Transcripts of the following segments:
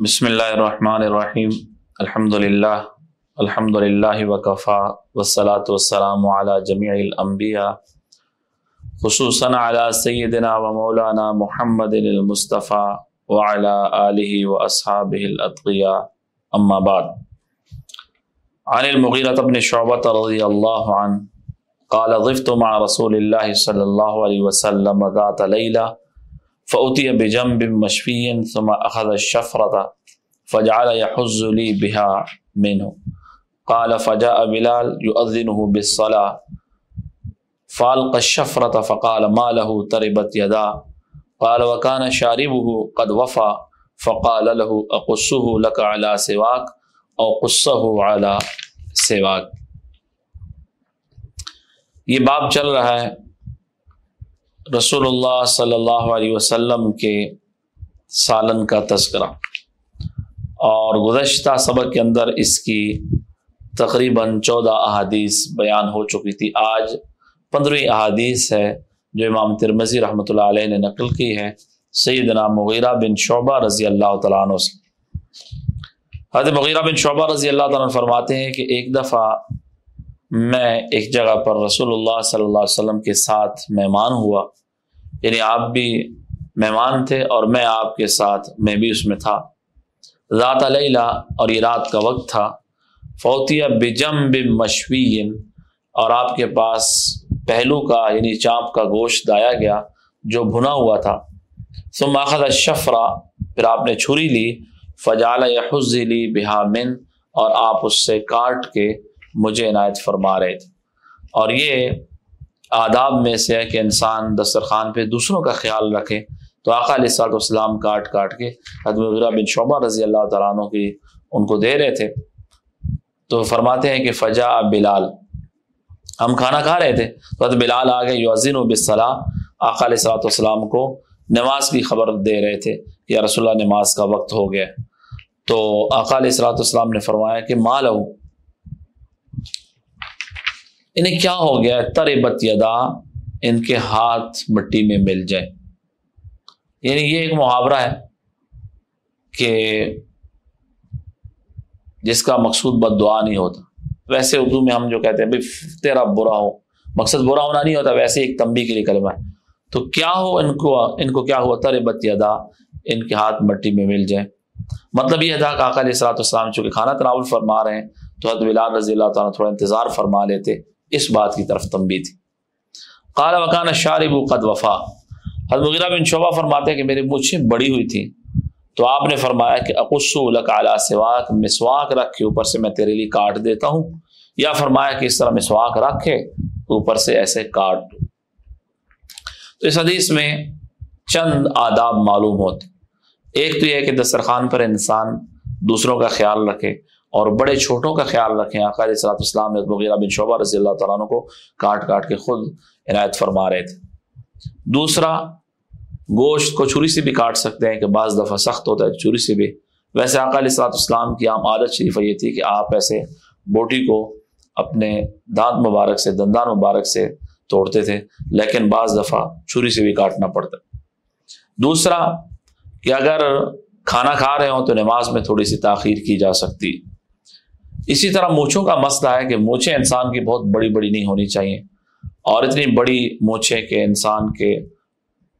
بسم اللہ الرحمن الرحیم۔ الحمد للہ الحمد للہ وکفا۔ وسلاۃ والسلام علی جمیع الانبیاء۔ خصوصاً علی سیدنا و مولانا محمد المصطفیٰ وعلى آلہ و اصحابہ الاتقیاء اما بعد۔ عن المغیرة بن شعبت رضی اللہ عنہ قال، ضفت مع رسول اللہ صلی اللہ علیہ وسلم ذات لیلہ فأتي بجنب مشفي ثم أخذ الشفرة فجعل يحز لي بها منه. قال فجاء بلال يؤذنه بالصلاة. فألقى الشفرة فقال ما له تربت يدا؟ قال وكان شاربه قد وفى. فقال له أقصه لك على سواك؟ أو قصه على سواك. یہ باب چل رہا ہے رسول اللہ صلی اللہ علیہ وسلم کے سالن کا تذکرہ۔ اور گزشتہ سبق کے اندر اس کی تقریباً چودہ احادیث بیان ہو چکی تھی۔ آج پندرہویں احادیث ہے جو امام ترمزی رحمۃ اللہ علیہ نے نقل کی ہے۔ سیدنا مغیرہ بن شعبہ رضی اللہ تعالیٰ عنہ سے۔ حضرت مغیرہ بن شعبہ رضی اللہ تعالیٰ عنہ فرماتے ہیں کہ ایک دفعہ میں ایک جگہ پر رسول اللہ صلی اللہ علیہ وسلم کے ساتھ مہمان ہوا۔ یعنی آپ بھی مہمان تھے اور میں آپ کے ساتھ، میں بھی اس میں تھا۔ ذات علیہ اور یہ رات کا وقت تھا۔ فوتیہ بجم بم اور آپ کے پاس پہلو کا یعنی چانپ کا گوشت دایا گیا جو بھنا ہوا تھا۔ ثم اخذ شفرا پھر آپ نے چھری لی۔ فجال لی بہا من اور آپ اس سے کاٹ کے مجھے عنایت فرما رہے تھے۔ اور یہ آداب میں سے ہے کہ انسان دسترخوان پہ دوسروں کا خیال رکھے۔ تو آقا علیہ السلاط والسلام کاٹ کاٹ کے حضرت بن شعبہ رضی اللہ تعالیٰ عنہ کی ان کو دے رہے تھے۔ تو فرماتے ہیں کہ فجا بلال۔ ہم کھانا کھا رہے تھے۔ تو حضرت بلال آ گئے یوزین و بصلاح آقا علیہ السلاۃ والسلام کو نماز کی خبر دے رہے تھے یا رسول اللہ نماز کا وقت ہو گیا۔ تو آقا علیہ السلاۃ والسلام نے فرمایا کہ ماں مال انہیں کیا ہو گیا تر بت یدا، ان کے ہاتھ مٹی میں مل جائے یعنی یہ ایک محاورہ ہے کہ جس کا مقصود بد دعا نہیں ہوتا۔ ویسے اردو میں ہم جو کہتے ہیں بھائی تیرا برا ہو۔ مقصد برا ہونا نہیں ہوتا، ویسے ایک تمبی کے لیے کلمہ ہے۔ تو کیا ہو ان کو ان کو کیا ہوا؟ تر بت یدا، ان کے ہاتھ مٹی میں مل جائے مطلب یہ تھا کہ آقا علیہ السلاۃ السلام چونکہ کھانا تناول فرما رہے ہیں، تو حضرت بلال رضی اللہ تعالیٰ تھوڑا انتظار فرما لیتے۔ اس بات کی طرف تمبی تھی۔ قال وکان شارب قد وفا۔ حضرت مغیرہ بن شعبہ فرماتے ہیں کہ میری مچھیں بڑی ہوئی تھی تو آپ نے فرمایا کہ اقصو لک اعلیٰ سواک، مسواک رکھ کے اوپر سے میں تیرے لیے کاٹ دیتا ہوں۔ یا فرمایا کہ اس طرح مسواک رکھے اوپر سے ایسے کاٹ تو اس حدیث میں چند آداب معلوم ہوتے۔ ایک تو یہ کہ دسترخوان پر انسان دوسروں کا خیال رکھے۔ اور بڑے چھوٹوں کا خیال رکھیں۔ علیہ صلاح اسلام نے بن شعبہ رضی اللہ تعالیٰ عنہ کو کاٹ کاٹ کے خود عنایت فرما رہے تھے۔ دوسرا، گوشت کو چھری سے بھی کاٹ سکتے ہیں کہ بعض دفعہ سخت ہوتا ہے چھری سے بھی۔ ویسے آقا علیہ صلاح اسلام کی عام عادت شریف یہ تھی کہ آپ ایسے بوٹی کو اپنے دانت مبارک سے، دندان مبارک سے توڑتے تھے، لیکن بعض دفعہ چھری سے بھی کاٹنا پڑتا۔ دوسرا، کہ اگر کھانا کھا رہے ہوں تو نماز میں تھوڑی سی تاخیر کی جا سکتی۔ اسی طرح مونچھوں کا مسئلہ ہے کہ مونچھیں انسان کی بہت بڑی بڑی نہیں ہونی چاہیے اور اتنی بڑی مونچھیں کہ انسان کے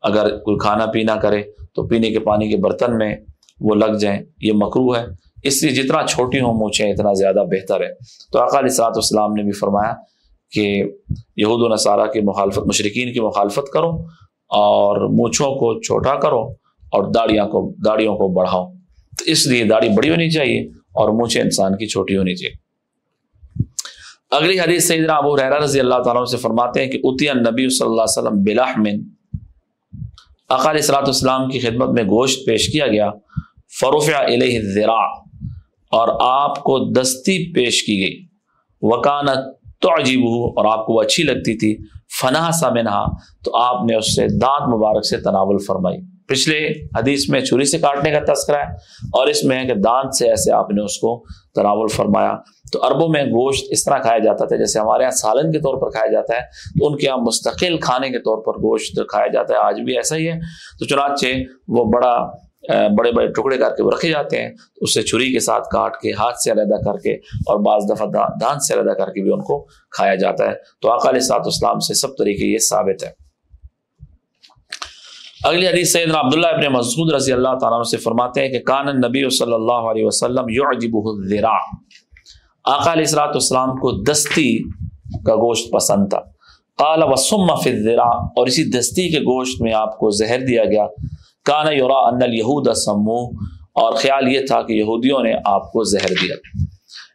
اگر کوئی کھانا پینا کرے تو پینے کے پانی کے برتن میں وہ لگ جائیں، یہ مکرو ہے۔ اس لیے جتنا چھوٹی ہوں مونچھیں، اتنا زیادہ بہتر ہے۔ تو علیہ صلاحت والسلام نے بھی فرمایا کہ یہود و نصارہ کی مخالفت مشرقین کی مخالفت کرو اور مونچھوں کو چھوٹا کرو اور داڑیاں کو، داڑیوں کو بڑھاؤ۔ تو اس لیے داڑھی بڑی ہونی چاہیے۔ اور مونچھیں انسان کی چھوٹی ہونی چاہیے۔ اگلی حدیث سیدنا ابو رحرا رضی اللہ تعالیٰ سے فرماتے ہیں کہ اتیا نبی صلی اللہ علیہ وسلم بلاحمن اقال صلاحت اسلام کی خدمت میں گوشت پیش کیا گیا فروف علیہ ذرا اور آپ کو دستی پیش کی گئی۔ وکانت تو عجیب ہو اور آپ کو وہ اچھی لگتی تھی فنا سا منہا، تو آپ نے اس سے دانت مبارک سے تناول فرمائی۔ پچھلے حدیث میں چھری سے کاٹنے کا تذکرہ ہے اور اس میں ہے کہ دانت سے ایسے آپ نے اس کو تناول فرمایا۔ تو عربوں میں گوشت اس طرح کھایا جاتا تھا جیسے ہمارے یہاں سالن کے طور پر کھایا جاتا ہے، تو ان کے یہاں مستقل کھانے کے طور پر گوشت کھایا جاتا ہے۔ آج بھی ایسا ہی ہے۔ تو چنانچہ وہ بڑا بڑے بڑے ٹکڑے کر کے وہ رکھے جاتے ہیں اسے چھری کے ساتھ کاٹ کے، ہاتھ سے علیحدہ کر کے اور بعض دفعہ دانت سے علیحدہ کر کے بھی ان کو کھایا جاتا ہے۔ تو اقال سات اسلام سے سب طریقے یہ ثابت ہے اگلی حدیث سیدنا عبداللہ ابن مسعود رضی اللہ تعالیٰ سے فرماتے ہیں کہ کان نبی صلی اللہ علیہ وسلم یعجبہ الذراع۔ آقا علیہ السلاۃ والسلام کو دستی کا گوشت پسند تھا۔ قال وسم فی الذراع۔ اور اسی دستی کے گوشت میں آپ کو زہر دیا گیا۔ کان یورا ان الیہود سمو اور خیال یہ تھا کہ یہودیوں نے آپ کو زہر دیا۔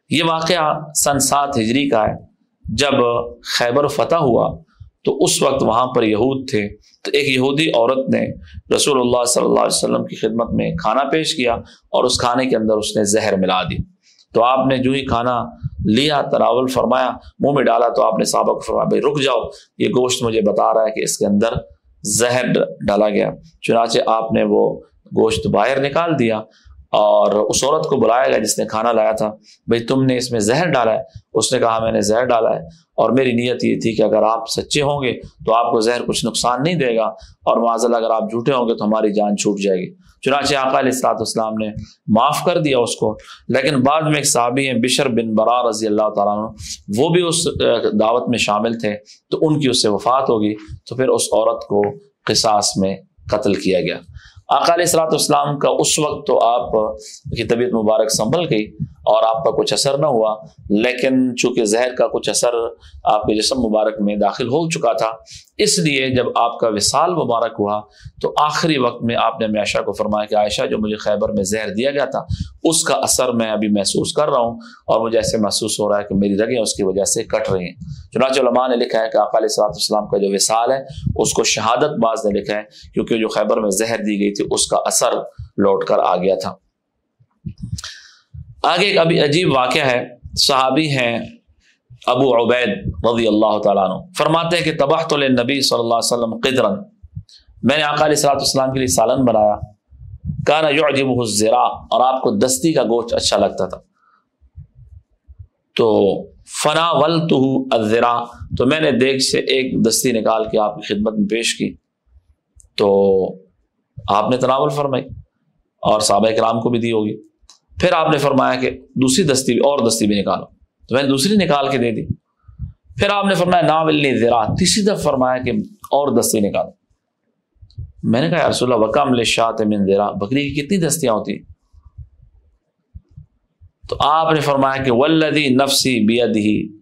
یہ واقعہ سن سات ہجری کا ہے۔ جب خیبر فتح ہوا تو اس وقت وہاں پر یہود تھے۔ تو ایک یہودی عورت نے رسول اللہ صلی اللہ علیہ وسلم کی خدمت میں کھانا پیش کیا اور اس کھانے کے اندر اس نے زہر ملا دی۔ تو آپ نے جو ہی کھانا لیا تراول فرمایا، منہ میں ڈالا تو آپ نے صحابہ کو فرمایا، بھائی رک جاؤ، یہ گوشت مجھے بتا رہا ہے کہ اس کے اندر زہر ڈالا گیا۔ چنانچہ آپ نے وہ گوشت باہر نکال دیا۔ اور اس عورت کو بلایا گیا جس نے کھانا لایا تھا بھائی تم نے اس میں زہر ڈالا ہے۔ اس نے کہا، میں نے زہر ڈالا ہے۔ اور میری نیت یہ تھی کہ اگر آپ سچے ہوں گے تو آپ کو زہر کچھ نقصان نہیں دے گا۔ اور معذلہ اگر آپ جھوٹے ہوں گے تو ہماری جان چھوٹ جائے گی۔ چنانچہ آقا علیہ السلاط اسلام نے معاف کر دیا اس کو۔ لیکن بعد میں ایک صحابی ہیں، بشر بن برا رضی اللہ تعالیٰ عنہ، وہ بھی اس دعوت میں شامل تھے۔ تو ان کی اس سے وفات ہوگی۔ تو پھر اس عورت کو قصاص میں قتل کیا گیا۔ علیہ السلاۃ اسلام کا اس وقت تو آپ کی طبیعت مبارک سنبھل گئی۔ اور آپ کا کچھ اثر نہ ہوا۔ لیکن چونکہ زہر کا کچھ اثر آپ کے جسم مبارک میں داخل ہو چکا تھا، اس لیے جب آپ کا وصال مبارک ہوا، تو آخری وقت میں آپ نے عائشہ کو فرمایا کہ عائشہ، جو مجھے خیبر میں زہر دیا گیا تھا، اس کا اثر میں ابھی محسوس کر رہا ہوں اور مجھے ایسے محسوس ہو رہا ہے کہ میری رگیں اس کی وجہ سے کٹ رہی ہیں۔ چنانچہ علماء نے لکھا ہے کہ علیہ صلاحت السلام کا جو وصال ہے، اس کو شہادت باز نے لکھا ہے، کیونکہ جو خیبر میں زہر دی گئی تھی، اس کا اثر لوٹ کر آ گیا تھا۔ آگے ایک ابھی عجیب واقعہ ہے، صحابی ہیں ابو عبید رضی اللہ تعالیٰ عنہ۔ فرماتے ہیں کہ تباہ تو نبی صلی اللہ علیہ وسلم قدرن میں نے علیہ صلاحت اسلام کے لیے سالن بنایا۔ کانا یعجب الزرا اور آپ کو دستی کا گوشت اچھا لگتا تھا۔ تو فنا ول تو تو میں نے دیکھ سے ایک دستی نکال کے آپ کی خدمت میں پیش کی۔ تو آپ نے تناول فرمائی، اور صحابہ کرام کو بھی دی ہوگی۔ پھر آپ نے فرمایا کہ دوسری دستی بھی اور دستی بھی نکالو۔ تو میں نے دوسری نکال کے دے دی۔ پھر آپ نے فرمایا ناول زرا۔ تیسری دفعہ فرمایا کہ اور دستی نکالو۔ میں نے کہا رسول اللہ، وکم لشات من زرا۔ بکری کی کتنی دستیاں ہوتی؟ تو آپ نے فرمایا کہ ولدی نفسی بید ہی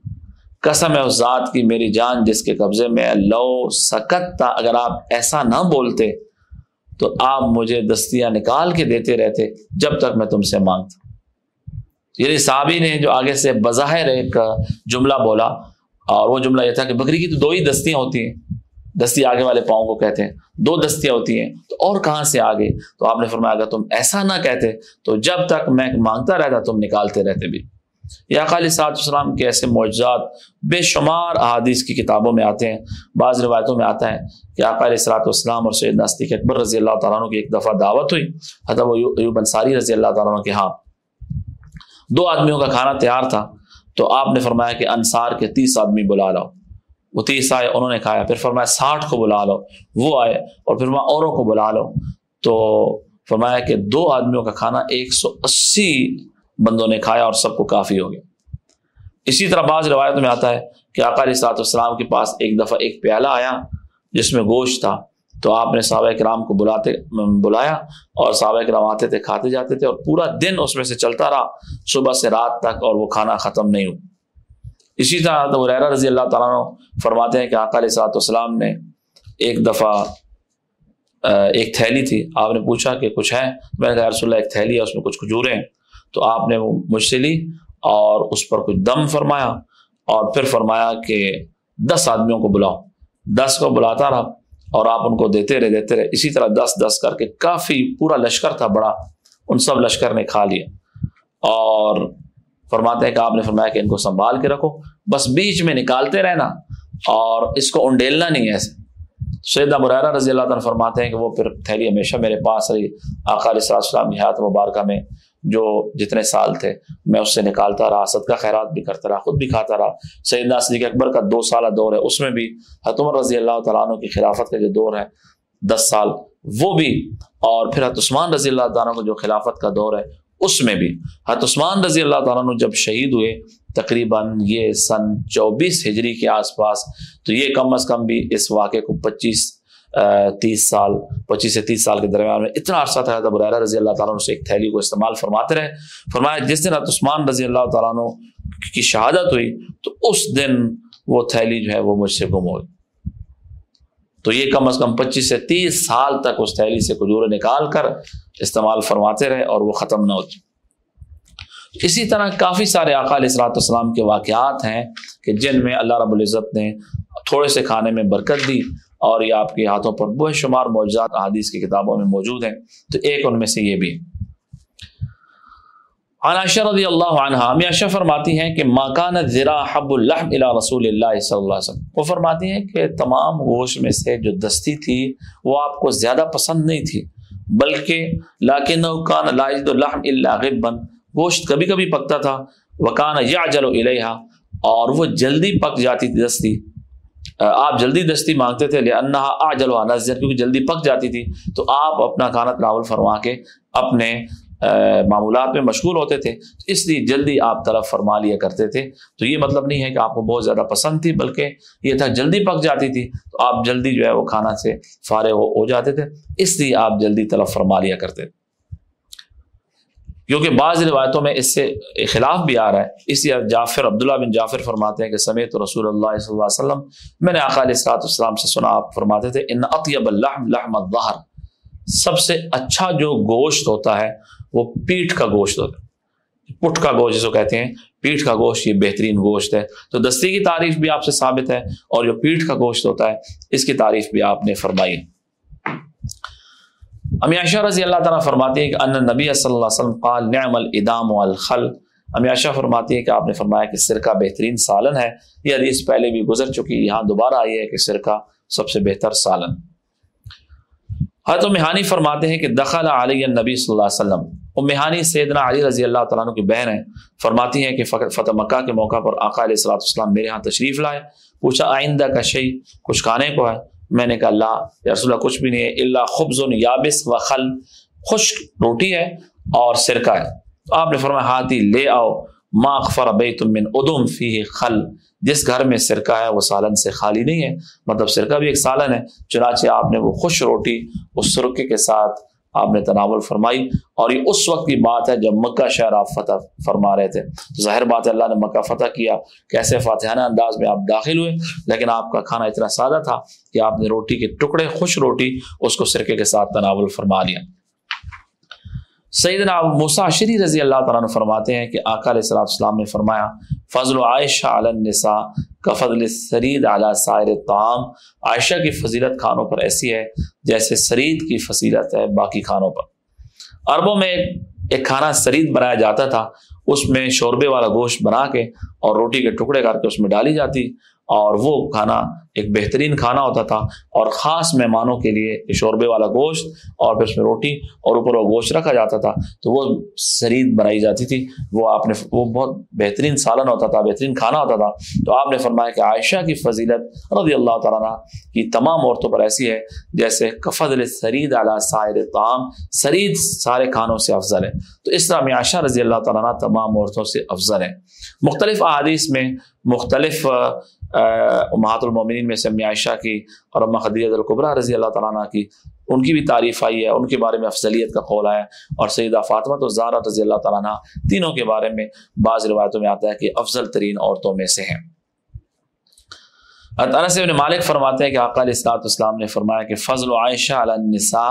قسم ہے اس ذات کی، میری جان جس کے قبضے میں لو سکت تھا اگر آپ ایسا نہ بولتے تو آپ مجھے دستیاں نکال کے دیتے رہتے جب تک میں تم سے مانگتا۔ یعنی صحابی نے جو آگے سے بظاہر ایک جملہ بولا، اور وہ جملہ یہ تھا کہ بکری کی تو دو ہی دستیاں ہوتی ہیں۔ دستی آگے والے پاؤں کو کہتے ہیں، دو دستیاں ہوتی ہیں۔ تو اور کہاں سے آگے؟ تو آپ نے فرمایا، اگر تم ایسا نہ کہتے تو جب تک میں مانگتا رہتا تم نکالتے رہتے بھی۔ یا خالی سات السلام کے ایسے معجزات بے شمار احادیث کی کتابوں میں آتے ہیں، بعض روایتوں میں آتا ہے کہ اقالی صلاحت والسلام اور سید ناسطق اکبر رضی اللہ تعالیٰ عنہ کی ایک دفعہ دعوت ہوئی، حضرت ایوب انصاری رضی اللہ تعالیٰ عنہ کے ہاں۔ دو آدمیوں کا کھانا تیار تھا، تو آپ نے فرمایا کہ انصار کے تیس آدمی بلا لاؤ وہ تیس آئے، انہوں نے کھایا، پھر فرمایا ساٹھ کو بلا لو۔ وہ آئے اور پھر وہاں اوروں کو بلا لو۔ تو فرمایا کہ دو آدمیوں کا کھانا ایک سو اسی بندوں نے کھایا اور سب کو کافی ہو گیا۔ اسی طرح بعض روایت میں آتا ہے کہ علیہ صلاحت والسلام کے پاس ایک دفعہ ایک پیالہ آیا جس میں گوشت تھا۔ تو آپ نے صحابہ کرام کو بلاتے، بلایا اور صحابہ کرام آتے تھے، کھاتے جاتے تھے اور پورا دن اس میں سے چلتا رہا۔ صبح سے رات تک اور وہ کھانا ختم نہیں ہو اسی طرح تو ریرا رضی اللہ تعالیٰ عنہ فرماتے ہیں کہ آقا علیہ صلاحت والسلام نے ایک دفعہ ایک تھیلی تھی۔ آپ نے پوچھا کہ کچھ ہے؟ میں نے کہا رسول اللہ، ایک تھیلی ہے، اس میں کچھ کھجوریں ہیں۔ تو آپ نے وہ مجھ سے لی اور اس پر کچھ دم فرمایا اور پھر فرمایا کہ دس آدمیوں کو بلاؤ۔ دس کو بلاتا رہا اور آپ ان کو دیتے رہے دیتے رہے۔ اسی طرح دس دس کر کے کافی پورا لشکر تھا، بڑا۔ ان سب لشکر نے کھا لیا۔ اور فرماتے ہیں کہ آپ نے فرمایا کہ ان کو سنبھال کے رکھو۔ بس بیچ میں نکالتے رہنا اور اس کو انڈیلنا نہیں ایسے۔ سیدہ مرحرہ رضی اللہ تعالیٰ فرماتے ہیں کہ وہ پھر تھیلی ہمیشہ میرے پاس رہی۔ آقا علیہ السلام کی حیات مبارکہ میں جو جتنے سال تھے، میں اس سے نکالتا رہا صدقہ خیرات بھی کرتا رہا، خود بھی کھاتا رہا۔ سیدنا صدیق اکبر کا دو سالہ دور ہے، اس میں بھی حتمر رضی اللہ تعالیٰ عنہ کی خلافت کا جو دور ہے دس سال، وہ بھی۔ اور پھر حت عثمان رضی اللہ تعالیٰ کو جو خلافت کا دور ہے، اس میں بھی۔ حت عثمان رضی اللہ تعالیٰ عنہ جب شہید ہوئے، تقریباً یہ سن چوبیس ہجری کے آس پاس، تو یہ کم از کم بھی اس واقعے کو پچیس تیس سال، پچیس سے تیس سال کے درمیان میں اتنا عرصہ تھا تب رضی اللہ تعالیٰ عنہ سے ایک تھیلی کو استعمال فرماتے رہے۔ فرمایا، جس دن عثمان رضی اللہ تعالیٰ کی شہادت ہوئی، تو اس دن وہ تھیلی جو ہے وہ مجھ سے گم ہوئی تو یہ کم از کم پچیس سے تیس سال تک اس تھیلی سے کجور نکال کر استعمال فرماتے رہے اور وہ ختم نہ ہوتی اسی طرح کافی سارے اقال اصلاۃ السلام کے واقعات ہیں کہ جن میں اللہ رب العزت نے تھوڑے سے کھانے میں برکت دی۔ اور یہ آپ کے ہاتھوں پر بے شمار معجزات احادیث کی کتابوں میں موجود ہیں۔ تو ایک ان میں سے یہ بھی۔ عناشہ رضی اللہ عنہ عائشہ فرماتی ہیں کہ ماکان ذرا حب الحم الا رسول اللہ صلی اللہ علیہ وسلم۔ وہ فرماتی ہیں کہ تمام گوشت میں سے جو دستی تھی، وہ آپ کو زیادہ پسند نہیں تھی۔ بلکہ لاکن کان لاجد الحم اللہ غبن۔ گوشت کبھی کبھی پکتا تھا۔ وکان یا الیہا، اور وہ جلدی پک جاتی تھی دستی۔ آپ جلدی دستی مانگتے تھے لہٰ آ جلو نظر کیونکہ جلدی پک جاتی تھی، تو آپ اپنا کھانا تناول فرما کے اپنے معمولات میں مشغول ہوتے تھے۔ تو اس لیے جلدی آپ طرف فرما لیا کرتے تھے۔ تو یہ مطلب نہیں ہے کہ آپ کو بہت زیادہ پسند تھی، بلکہ یہ تھا جلدی پک جاتی تھی۔ تو آپ جلدی جو ہے وہ کھانا سے فارغ ہو جاتے تھے۔ اس لیے آپ جلدی طرف فرما لیا کرتے تھے۔ کیونکہ بعض روایتوں میں اس سے خلاف بھی آ رہا ہے۔ اس لیے جعفر، عبداللہ بن جعفر فرماتے ہیں کہ سمیت رسول اللہ صلی اللہ علیہ وسلم، میں نے آقا علیہ السلام سے سنا، آپ فرماتے تھے، ان اطیب اللحم لحم الظہر سب سے اچھا جو گوشت ہوتا ہے، وہ پیٹھ کا گوشت ہوتا ہے۔ پٹ کا گوشت جسے کہتے ہیں، پیٹھ کا گوشت، یہ بہترین گوشت ہے۔ تو دستی کی تعریف بھی آپ سے ثابت ہے اور جو پیٹھ کا گوشت ہوتا ہے، اس کی تعریف بھی آپ نے فرمائی امیاشہ رضی اللہ تعالیٰ فرماتی ہے کہ ان نبی صلی اللہ علیہ وسلم قال، نعم الادام والخل امیاشہ فرماتی ہے کہ آپ نے فرمایا کہ سرکہ بہترین سالن ہے۔ یہ حدیث پہلے بھی گزر چکی، یہاں دوبارہ آئی ہے کہ سرکہ سب سے بہتر سالن۔ حضرت مہانی فرماتے ہیں کہ دخل علی نبی صلی اللہ علیہ وسلم۔ وہ مہانی سیدنا علی رضی اللہ تعالیٰ عنہ کی بہن ہیں۔ فرماتی ہیں کہ فتح مکہ کے موقع پر آقا علیہ السلام میرے ہاں تشریف لائے۔ پوچھا، آئندہ کا شعی کچھ کھانے کو ہے؟ میں نے کہا، اللہ، یا رسول اللہ، کچھ بھی نہیں ہے اللہ خبز یابس و خل. خشک روٹی ہے اور سرکہ ہے۔ تو آپ نے فرمایا، ہاتھی، لے آؤ۔ ما اخفر بیت من ادم فی خل۔ جس گھر میں سرکہ ہے، وہ سالن سے خالی نہیں ہے۔ مطلب سرکہ بھی ایک سالن ہے، چنانچہ آپ نے وہ خوش روٹی اس سرکے کے ساتھ آپ نے تناول فرمائی اور یہ اس وقت کی بات ہے جب مکہ شہر آپ فتح فرما رہے تھے۔ تو ظاہر بات ہے اللہ نے مکہ فتح کیا کیسے فاتحانہ انداز میں آپ داخل ہوئے، لیکن آپ کا کھانا اتنا سادہ تھا کہ آپ نے روٹی کے ٹکڑے، خوش روٹی اس کو سرکے کے ساتھ تناول فرما لیا۔ سیدنا ابو موسیٰ شری رضی اللہ تعالیٰ عنہ فرماتے ہیں کہ آقا علیہ السلام السلام نے فرمایا، فضل و عائشہ علی النساء کا فضل سرید علی سائر طعام عائشہ کی فضیلت کھانوں پر ایسی ہے جیسے سرید کی فضیلت ہے باقی کھانوں پر۔ عربوں میں ایک کھانا سرید بنایا جاتا تھا اس میں شوربے والا گوشت بنا کے اور روٹی کے ٹکڑے کر کے اس میں ڈالی جاتی اور وہ کھانا ایک بہترین کھانا ہوتا تھا اور خاص مہمانوں کے لیے شوربے والا گوشت اور پھر اس میں روٹی اور اوپر وہ گوشت رکھا جاتا تھا تو وہ سرید بنائی جاتی تھی۔ وہ آپ نے وہ بہت بہترین سالن ہوتا تھا، بہترین کھانا ہوتا تھا۔ تو آپ نے فرمایا کہ عائشہ کی فضیلت رضی اللہ تعالیٰ کی تمام عورتوں پر ایسی ہے جیسے کفضل سرید اعلیٰ سائر تعام سرید سارے کھانوں سے افضل ہے۔ تو اس طرح میں عائشہ رضی اللہ تعالیٰ تمام عورتوں سے افضل ہیں۔ مختلف احادیث میں مختلف امہات المومنین میں سے عائشہ کی اور اما خدیجہ القبرہ رضی اللہ تعالیٰ عنہ کی، ان کی بھی تعریف آئی ہے، ان کے بارے میں افضلیت کا قول آیا اور سیدہ فاطمہ تو زارہ رضی اللہ تعالیٰ عنہ، تینوں کے بارے میں بعض روایتوں میں آتا ہے کہ افضل ترین عورتوں میں سے ہیں۔ انس ابن مالک فرماتے ہیں کہ آقا علیہ السلاط اسلام نے فرمایا کہ فضل و عائشہ علی النساء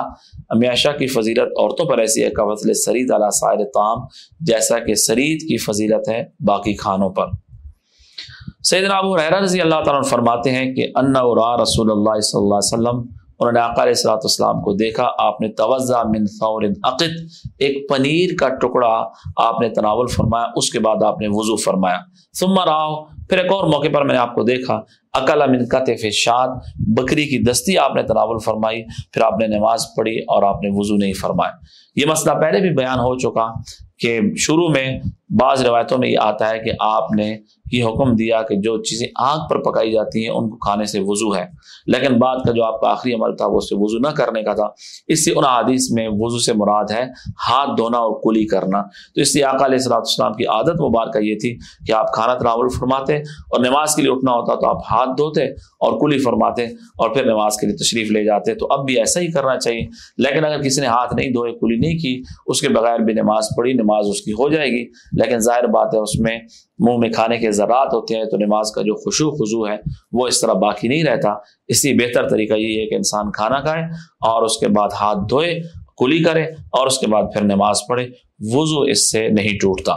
عائشہ کی فضیلت عورتوں پر ایسی ہے کہ فضل سرید علی سائر طعام، جیسا کہ سرید کی فضیلت ہے باقی کھانوں پر۔ سیدنا ابو حیرہ رضی اللہ تعالیٰ فرماتے ہیں کہ ان اورا رسول اللہ صلی اللہ علیہ وسلم، انہوں نے آقا علیہ السلاۃ السلام کو دیکھا، آپ نے توجہ من ثور عقد ایک پنیر کا ٹکڑا آپ نے تناول فرمایا، اس کے بعد آپ نے وضو فرمایا۔ ثم راؤ پھر ایک اور موقع پر میں نے آپ کو دیکھا عقل من قطف شاد بکری کی دستی آپ نے تناول فرمائی، پھر آپ نے نماز پڑھی اور آپ نے وضو نہیں فرمایا۔ یہ مسئلہ پہلے بھی بیان ہو چکا کہ شروع میں بعض روایتوں میں یہ آتا ہے کہ آپ نے یہ حکم دیا کہ جو چیزیں آگ پر پکائی جاتی ہیں، ان کو کھانے سے وضو ہے۔ لیکن بعد کا جو آپ کا آخری عمل تھا، وہ اس سے وضو نہ کرنے کا تھا۔ اس سے ان حادیث میں وضو سے مراد ہے ہاتھ دھونا اور کلی کرنا۔ تو اس لیے آقا علیہ السلاۃ السلام کی عادت مبارکہ یہ تھی کہ آپ کھانا تناول فرماتے اور نماز کے لیے اٹھنا ہوتا تو آپ ہاتھ دھوتے اور کلی فرماتے اور پھر نماز کے لیے تشریف لے جاتے۔ تو اب بھی ایسا ہی کرنا چاہیے۔ لیکن اگر کسی نے ہاتھ نہیں دھوئے، کلی نہیں کی، اس کے بغیر بھی نماز پڑھی، نماز اس کی ہو جائے گی۔ لیکن ظاہر بات ہے اس میں منہ میں کھانے کے ذرات ہوتے ہیں تو نماز کا جو خوشو خضو ہے وہ اس طرح باقی نہیں رہتا۔ اس لیے بہتر طریقہ یہ ہے کہ انسان کھانا کھائے اور اس کے بعد ہاتھ دھوئے، کلی کرے اور اس کے بعد پھر نماز پڑھے۔ وضو اس سے نہیں ٹوٹتا۔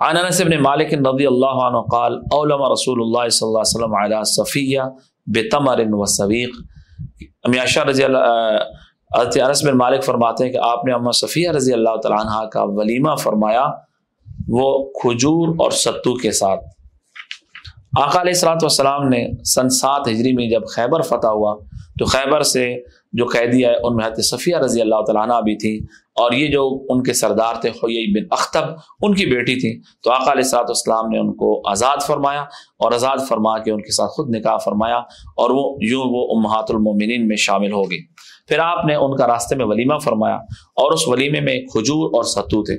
عن انس بن مالک رضی اللہ عنہ قال اولما رسول اللہ صلی اللہ علیہ وسلم علی صفیہ بتمر و سویق امیاشہ رضی اللہ انس بن مالک فرماتے ہیں کہ آپ نے اماں صفیہ رضی اللہ تعالیٰ عنہ کا ولیمہ فرمایا، وہ کھجور اور ستو کے ساتھ۔ آقا علیہ السلاۃ والسلام نے سن سات ہجری میں جب خیبر فتح ہوا، تو خیبر سے جو قیدی آئے، ان میں حضرت صفیہ رضی اللہ تعالیٰ عنہ بھی تھیں۔ اور یہ جو ان کے سردار تھے خوئی بن اختب، ان کی بیٹی تھیں۔ تو آقا علیہ السلاۃ والسلام نے ان کو آزاد فرمایا اور آزاد فرما کے ان کے ساتھ خود نکاح فرمایا اور وہ یوں وہ امہات المومنین میں شامل ہو گئی پھر آپ نے ان کا راستے میں ولیمہ فرمایا اور اس ولیمے میں کھجور اور ستو تھے۔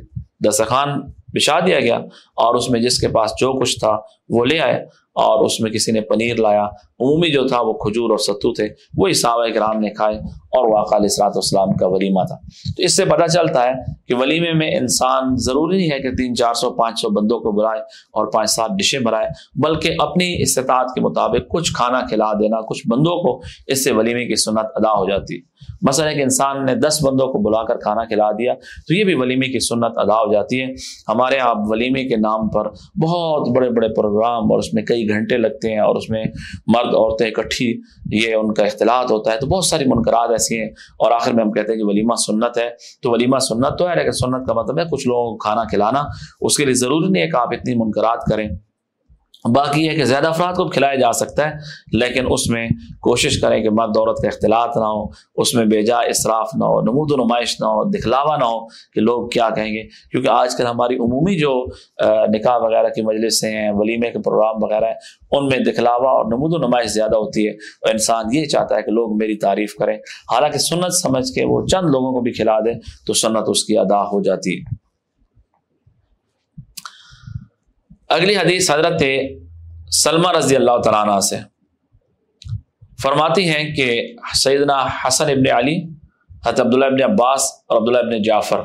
دسترخوان بچھا دیا گیا اور اس میں جس کے پاس جو کچھ تھا وہ لے آئے اور اس میں کسی نے پنیر لایا۔ عمومی جو تھا وہ کھجور اور ستو تھے وہ صحابہ کرام نے کھائے اور وہ اقال اصلاۃ والسلام کا ولیمہ تھا۔ تو اس سے پتہ چلتا ہے کہ ولیمے میں انسان ضروری نہیں ہے کہ تین چار سو، پانچ سو بندوں کو بلائے اور پانچ سات ڈشیں بنائے، بلکہ اپنی استطاعت کے مطابق کچھ کھانا کھلا دینا، کچھ بندوں کو اس سے ولیمے کی سنت ادا ہو جاتی۔ مثلا ایک انسان نے دس بندوں کو بلا کر کھانا کھلا دیا تو یہ بھی ولیمے کی سنت ادا ہو جاتی ہے۔ ہمارے یہاں ولیمے کے نام پر بہت بڑے بڑے پروگرام اور اس میں کئی گھنٹے لگتے ہیں اور اس میں مرد عورتیں اکٹھی یہ ان کا اختلاط ہوتا ہے تو بہت ساری منقرات ایسی ہیں اور آخر میں ہم کہتے ہیں کہ ولیمہ سنت ہے تو ولیمہ سنت تو ہے لیکن سنت کا مطلب ہے کچھ لوگوں کو کھانا کھلانا اس کے لیے ضروری نہیں ہے کہ آپ اتنی منقرات کریں باقی ہے کہ زیادہ افراد کو کھلایا جا سکتا ہے، لیکن اس میں کوشش کریں کہ مرد عورت کا اختلاط نہ ہو، اس میں بے جا اصراف نہ ہو، نمود و نمائش نہ ہو، دکھلاوا نہ ہو کہ لوگ کیا کہیں گے۔ کیونکہ آج کل ہماری عمومی جو نکاح وغیرہ کی مجلسیں ہیں، ولیمے کے پروگرام وغیرہ ہیں، ان میں دکھلاوا اور نمود و نمائش زیادہ ہوتی ہے۔ اور انسان یہ چاہتا ہے کہ لوگ میری تعریف کریں۔ حالانکہ سنت سمجھ کے وہ چند لوگوں کو بھی کھلا دیں تو سنت اس کی ادا ہو جاتی ہے۔ اگلی حدیث حضرت سلمہ رضی اللہ تعالیٰ عنہ سے فرماتی ہیں کہ سیدنا حسن ابن علی، حضرت عبداللہ ابن عباس اور عبداللہ ابن جعفر،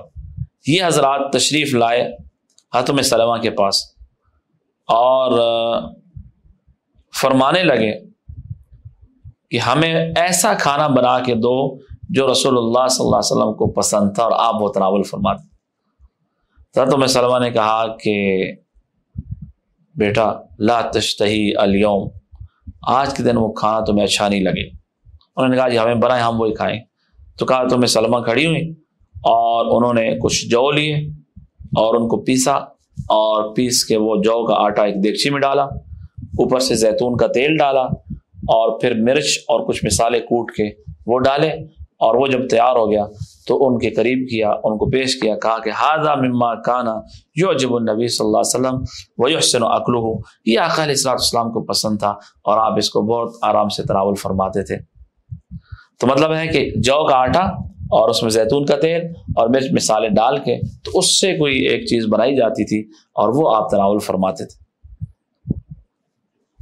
یہ حضرات تشریف لائے حتم سلمہ کے پاس اور فرمانے لگے کہ ہمیں ایسا کھانا بنا کے دو جو رسول اللہ صلی اللہ علیہ وسلم کو پسند تھا اور آپ وہ تناول فرماتے۔ حضرت سلمہ نے کہا کہ بیٹا، لا تشتہی اليوم آج کے دن وہ کھانا تمہیں اچھا نہیں لگے۔ انہوں نے کہا جی ہمیں بنائے ہم وہی کھائیں۔ تو کہا تمہیں سلمہ کھڑی ہوئی اور انہوں نے کچھ جو لیے اور ان کو پیسا اور پیس کے وہ جو کا آٹا ایک دیگچی میں ڈالا، اوپر سے زیتون کا تیل ڈالا اور پھر مرچ اور کچھ مسالے کوٹ کے وہ ڈالے۔ اور وہ جب تیار ہو گیا تو ان کے قریب کیا، ان کو پیش کیا، کہا کہ ہاضا مما کانا یو جب النبی صلی اللہ علیہ وسلم وہ حسن و عقل ہو یہ آقا علیہ السلام السلام کو پسند تھا اور آپ اس کو بہت آرام سے تناول فرماتے تھے۔ تو مطلب ہے کہ جو کا آٹا اور اس میں زیتون کا تیل اور مرچ مسالے ڈال کے تو اس سے کوئی ایک چیز بنائی جاتی تھی اور وہ آپ تناول فرماتے تھے۔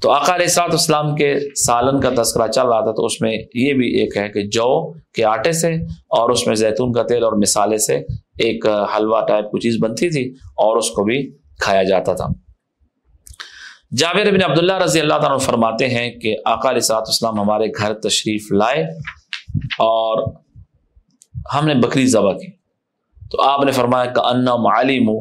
تو آقا علیہ السلاط اسلام کے سالن کا تذکرہ چل رہا تھا، تو اس میں یہ بھی ایک ہے کہ جو کے آٹے سے اور اس میں زیتون کا تیل اور مسالے سے ایک حلوہ ٹائپ کی چیز بنتی تھی اور اس کو بھی کھایا جاتا تھا۔ جابر بن عبداللہ رضی اللہ تعالیٰ فرماتے ہیں کہ آقا علیہ السلاط اسلام ہمارے گھر تشریف لائے اور ہم نے بکری ذبح کی۔ تو آپ نے فرمایا کہ انا معلوم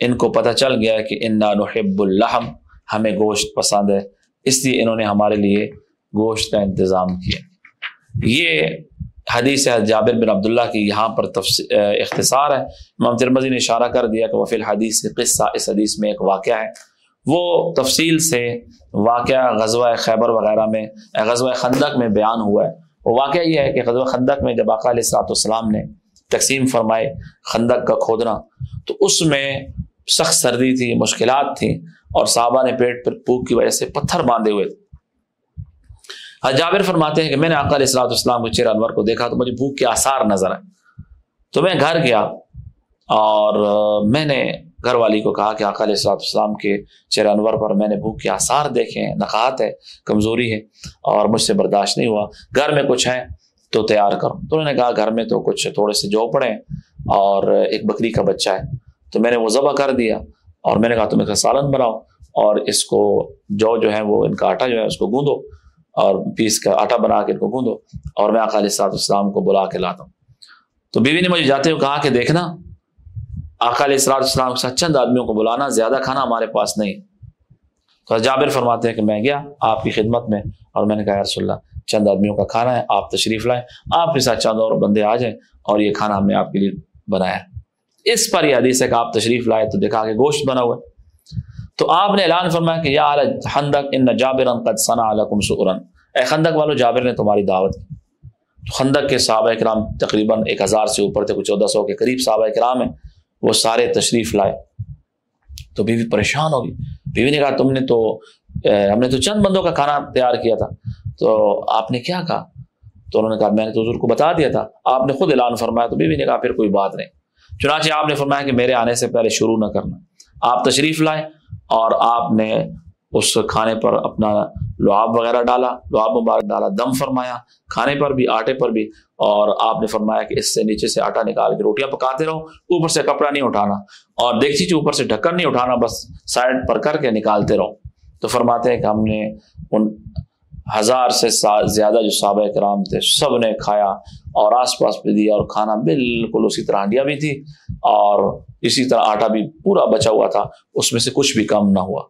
ان کو پتہ چل گیا کہ انا نحب الحم ہمیں گوشت پسند ہے۔ اس لیے انہوں نے ہمارے لیے گوشت کا انتظام کیا۔ یہ حدیث جابر بن عبداللہ کی یہاں پر اختصار ہے۔ امام ترمزی نے اشارہ کر دیا کہ وفیل حدیث قصہ، اس حدیث میں ایک واقعہ ہے۔ وہ تفصیل سے واقعہ غزوہ خیبر وغیرہ میں، غزوہ خندق میں بیان ہوا ہے۔ وہ واقعہ یہ ہے کہ غزوہ خندق میں جب آقا علیہ السلاۃ والسلام نے تقسیم فرمائے خندق کا کھودنا، تو اس میں سخت سردی تھی، مشکلات تھیں۔ اور صحابہ نے پیٹ پر پوک کی وجہ سے پتھر باندھے ہوئے۔ تھے جابر فرماتے ہیں کہ میں نے علیہ السلاۃ السلام کے چیر انور کو دیکھا تو مجھے بھوک کے آثار نظر آئے۔ تو میں گھر گیا اور میں نے گھر والی کو کہا کہ علیہ السلاۃ السلام کے چیر انور پر میں نے بھوک کے آثار دیکھے ہیں نقات ہے، کمزوری ہے اور مجھ سے برداشت نہیں ہوا۔ گھر میں کچھ ہے تو تیار کرو۔ تو انہوں نے کہا گھر میں تو کچھ تھوڑے سے جو پڑے اور ایک بکری کا بچہ ہے۔ تو میں نے وہ ذبح کر دیا۔ اور میں نے کہا تم اس کا سالن بناؤ اور اس کو جو جو ہے وہ ان کا آٹا جو ہے اس کو گوندو اور پیس کا آٹا بنا کے ان کو گوندو اور میں علیہ صاحب اسلام کو بلا کے لاتا ہوں۔ تو بیوی نے مجھے جاتے ہوئے کہا کہ دیکھنا علیہ السلاط اسلام کے ساتھ چند آدمیوں کو بلانا، زیادہ کھانا ہمارے پاس نہیں۔ تو جابر فرماتے ہیں کہ میں گیا آپ کی خدمت میں اور میں نے کہا رسول اللہ، چند آدمیوں کا کھانا ہے، آپ تشریف لائیں، آپ کے ساتھ چند اور بندے آ جائیں اور یہ کھانا ہم نے آپ کے لیے بنایا اس پر یہ حدیث ہے کہ آپ تشریف لائے تو دیکھا کہ گوشت بنا ہوا تو آپ نے اعلان فرمایا کہ یا خندق، ان جابر قد ثنا علیکم سعرن اے خندق والو، جابر نے تمہاری دعوت کی۔ تو خندق کے صحابہ کرام تقریباً ایک ہزار سے اوپر تھے، کچھ چودہ سو کے قریب صحابہ کرام ہیں، وہ سارے تشریف لائے۔ تو بیوی پریشان ہوگی بیوی نے کہا، تم نے تو ہم نے تو چند بندوں کا کھانا تیار کیا تھا۔ تو آپ نے کیا کہا؟ تو انہوں نے کہا، میں نے تو حضور کو بتا دیا تھا۔ آپ نے خود اعلان فرمایا تو بیوی نے کہا، پھر کوئی بات نہیں۔ چنانچہ آپ نے فرمایا کہ میرے آنے سے پہلے شروع نہ کرنا۔ آپ تشریف لائے اور آپ نے اس کھانے پر اپنا لعاب وغیرہ ڈالا، لعاب مبارک ڈالا، دم فرمایا، کھانے پر بھی، آٹے پر بھی۔ اور آپ نے فرمایا کہ اس سے نیچے سے آٹا نکال کے روٹیاں پکاتے رہو، اوپر سے کپڑا نہیں اٹھانا۔ اور دیکھ سے جی، اوپر سے ڈھکن نہیں اٹھانا، بس سائڈ پر کر کے نکالتے رہو۔ تو فرماتے ہیں کہ ہم نے ان ہزار سے زیادہ جو صحابہ کرام تھے، سب نے کھایا اور آس پاس بھی دیا اور کھانا بالکل اسی طرح ہنڈیا بھی تھی اور اسی طرح آٹا بھی پورا بچا ہوا تھا، اس میں سے کچھ بھی کم نہ ہوا۔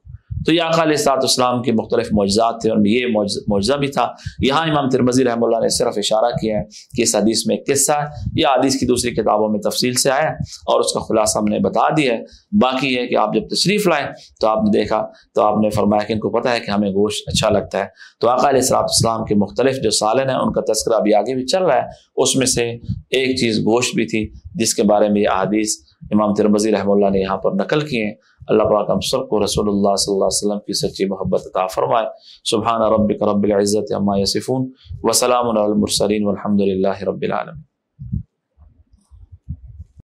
تو یہ علیہ سات اسلام کے مختلف معجزات تھے اور یہ معجزہ بھی تھا۔ یہاں امام ترمزی رحمہ اللہ نے صرف اشارہ کیا ہے کہ اس حدیث میں ایک قصہ ہے، یہ حدیث کی دوسری کتابوں میں تفصیل سے آیا اور اس کا خلاصہ ہم نے بتا دیا ہے۔ باقی ہے کہ آپ جب تشریف لائیں تو آپ نے دیکھا، تو آپ نے فرمایا کہ ان کو پتہ ہے کہ ہمیں گوشت اچھا لگتا ہے۔ تو آقا علیہ السلاط اسلام کے مختلف جو سالن ہیں، ان کا تذکرہ ابھی آگے بھی چل رہا ہے۔ اس میں سے ایک چیز گوشت بھی تھی، جس کے بارے میں یہ حدیث امام ترمزی رحمہ اللہ نے یہاں پر نقل کیے ہیں۔ اللہ پاک ہم سب کو رسول اللہ صلی اللہ علیہ وسلم کی سچی محبت عطا فرمائے۔ سبحان ربک رب العزت عما یصفون وسلام علی المرسلین والحمد للہ رب العالمین۔